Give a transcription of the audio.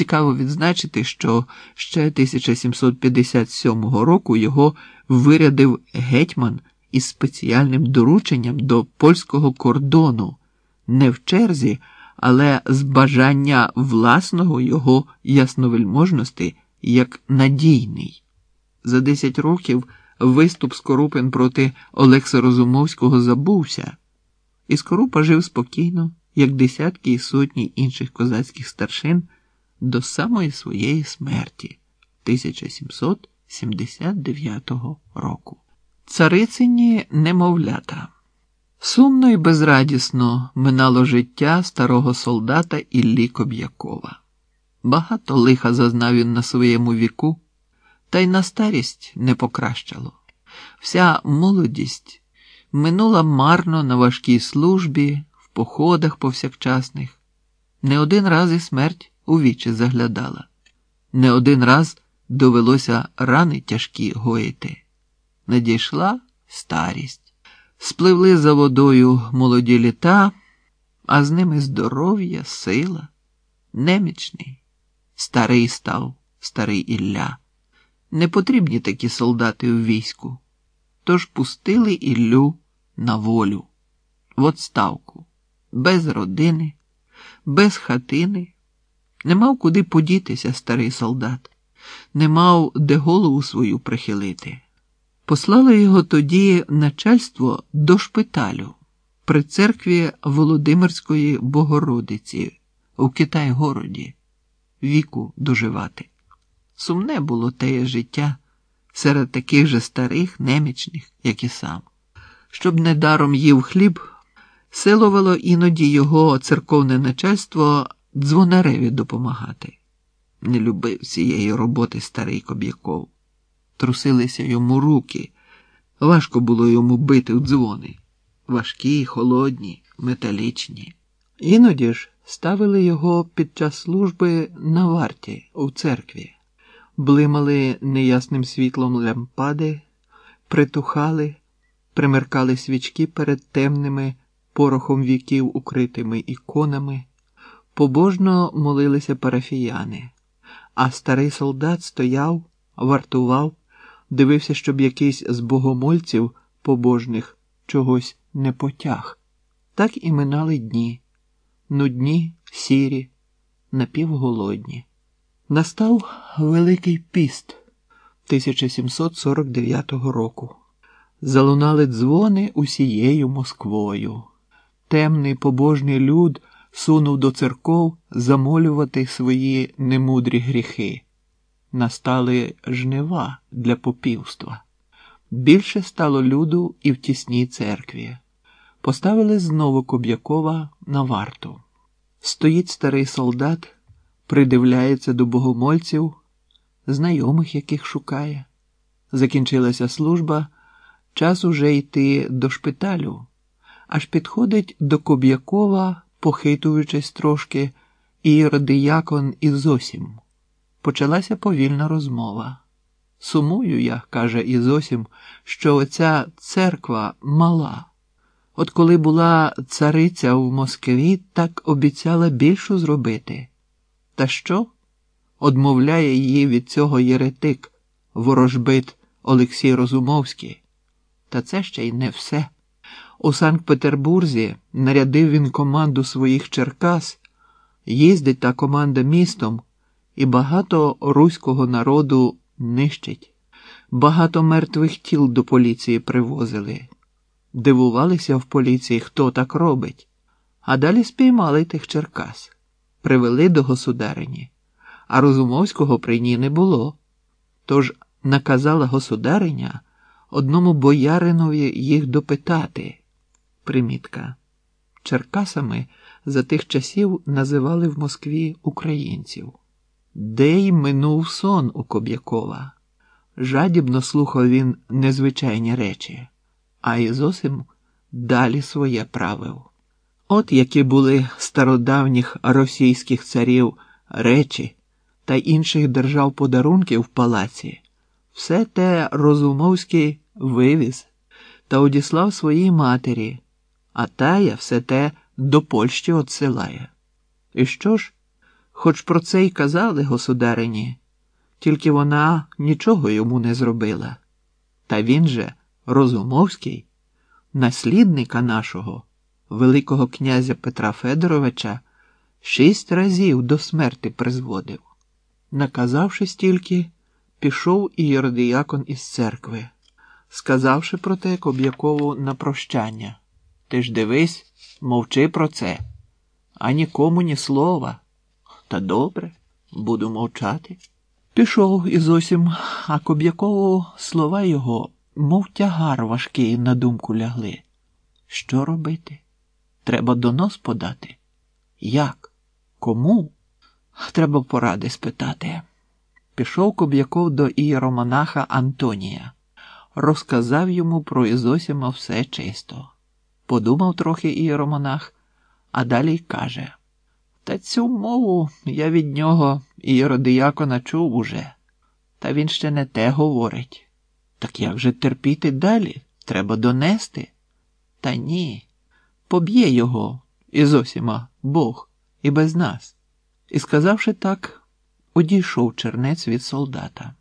Цікаво відзначити, що ще 1757 року його вирядив гетьман із спеціальним дорученням до польського кордону, не в черзі, але з бажання власного його ясновельможності як надійний. За 10 років виступ Скорупин проти Олекса Розумовського забувся, і Скорупа жив спокійно, як десятки і сотні інших козацьких старшин до самої своєї смерті 1779 року. Царицині немовлята. Сумно і безрадісно минало життя старого солдата Іллі Коб'якова. Багато лиха зазнав він на своєму віку, та й на старість не покращало. Вся молодість минула марно на важкій службі, в походах повсякчасних. Не один раз і смерть у вічі заглядала, не один раз довелося рани тяжкі гоїти. Надійшла старість, спливли за водою молоді літа, а з ними здоров'я, сила, немічний, старий став старий Ілля. Не потрібні такі солдати в війську, тож пустили Іллю на волю, в отставку, без родини, без хатини. Не мав куди подітися старий солдат, не мав де голову свою прихилити. Послали його тоді начальство до шпиталю при церкві Володимирської Богородиці у Китай-городі, віку доживати. Сумне було теє життя серед таких же старих, немічних, як і сам. Щоб недаром їв хліб, силувало іноді його церковне начальство дзвонареві допомагати. Не любив цієї роботи старий Коб'яков. Трусилися йому руки, важко було йому бити в дзвони. Важкі, холодні, металічні. Іноді ж ставили його під час служби на варті у церкві, блимали неясним світлом лямпади, притухали, примеркали свічки перед темними порохом віків укритими іконами побожно молилися парафіяни, а старий солдат стояв, вартував, дивився, щоб якийсь з богомольців побожних чогось не потяг. Так і минали дні, нудні, сірі, напівголодні. Настав Великий піст 1749 року. Залунали дзвони усією Москвою. Темний побожний люд сунув до церков замолювати свої немудрі гріхи. Настали жнива для попівства. Більше стало люду і в тісній церкві. Поставили знову Коб'якова на варту. Стоїть старий солдат, придивляється до богомольців, знайомих яких шукає. Закінчилася служба, час уже йти до шпиталю, аж підходить до Коб'якова похитуючись трошки, і родиякон і зосім. Почалася повільна розмова. Сумую я, каже Ізосім, що оця церква мала. От коли була цариця в Москві, так обіцяла більшу зробити. Та що? Одмовляє її від цього єретик, ворожбит Олексій Розумовський. Та це ще й не все. У Санкт Петербурзі нарядив він команду своїх Черкас, їздить та команда містом, і багато руського народу нищить. Багато мертвих тіл до поліції привозили. Дивувалися в поліції, хто так робить, а далі спіймали тих Черкас, привели до государині, а Розумовського при ній не було. Тож наказала государиня одному бояринові їх допитати. Примітка. Черкасами за тих часів називали в Москві українців. Де й минув сон у Коб'якова. Жадібно слухав він незвичайні речі, а і зовсім далі своє правив. От які були стародавніх російських царів речі та інших держав подарунків в палаці, все те Розумовський вивіз та одіслав своїй матері а тая все те до Польщі отсилає. І що ж? Хоч про це й казали государині, тільки вона нічого йому не зробила. Та він же, Розумовський, наслідника нашого, Великого князя Петра Федоровича, шість разів до смерти призводив. Наказавши стільки, пішов і єродіякон із церкви, сказавши про те Коб'якову на прощання. Ти ж дивись, мовчи про це, а нікому ні слова. Та добре, буду мовчати. Пішов і зовсім, а Коб'якову слова його, мов тягар важкий на думку лягли. Що робити? Треба донос подати? Як? Кому? Треба поради спитати. Пішов Коб'яков до ієромонаха Антонія, розказав йому про Ізосіма все чисто. Подумав трохи ієромонах, а далі й каже: Та цю мову я від нього ієродіякона чув уже, та він ще не те говорить. Так як же терпіти далі? Треба донести? Та ні. Поб'є його, Ізосіма, Бог, і без нас. І сказавши так, одійшов чернець від солдата.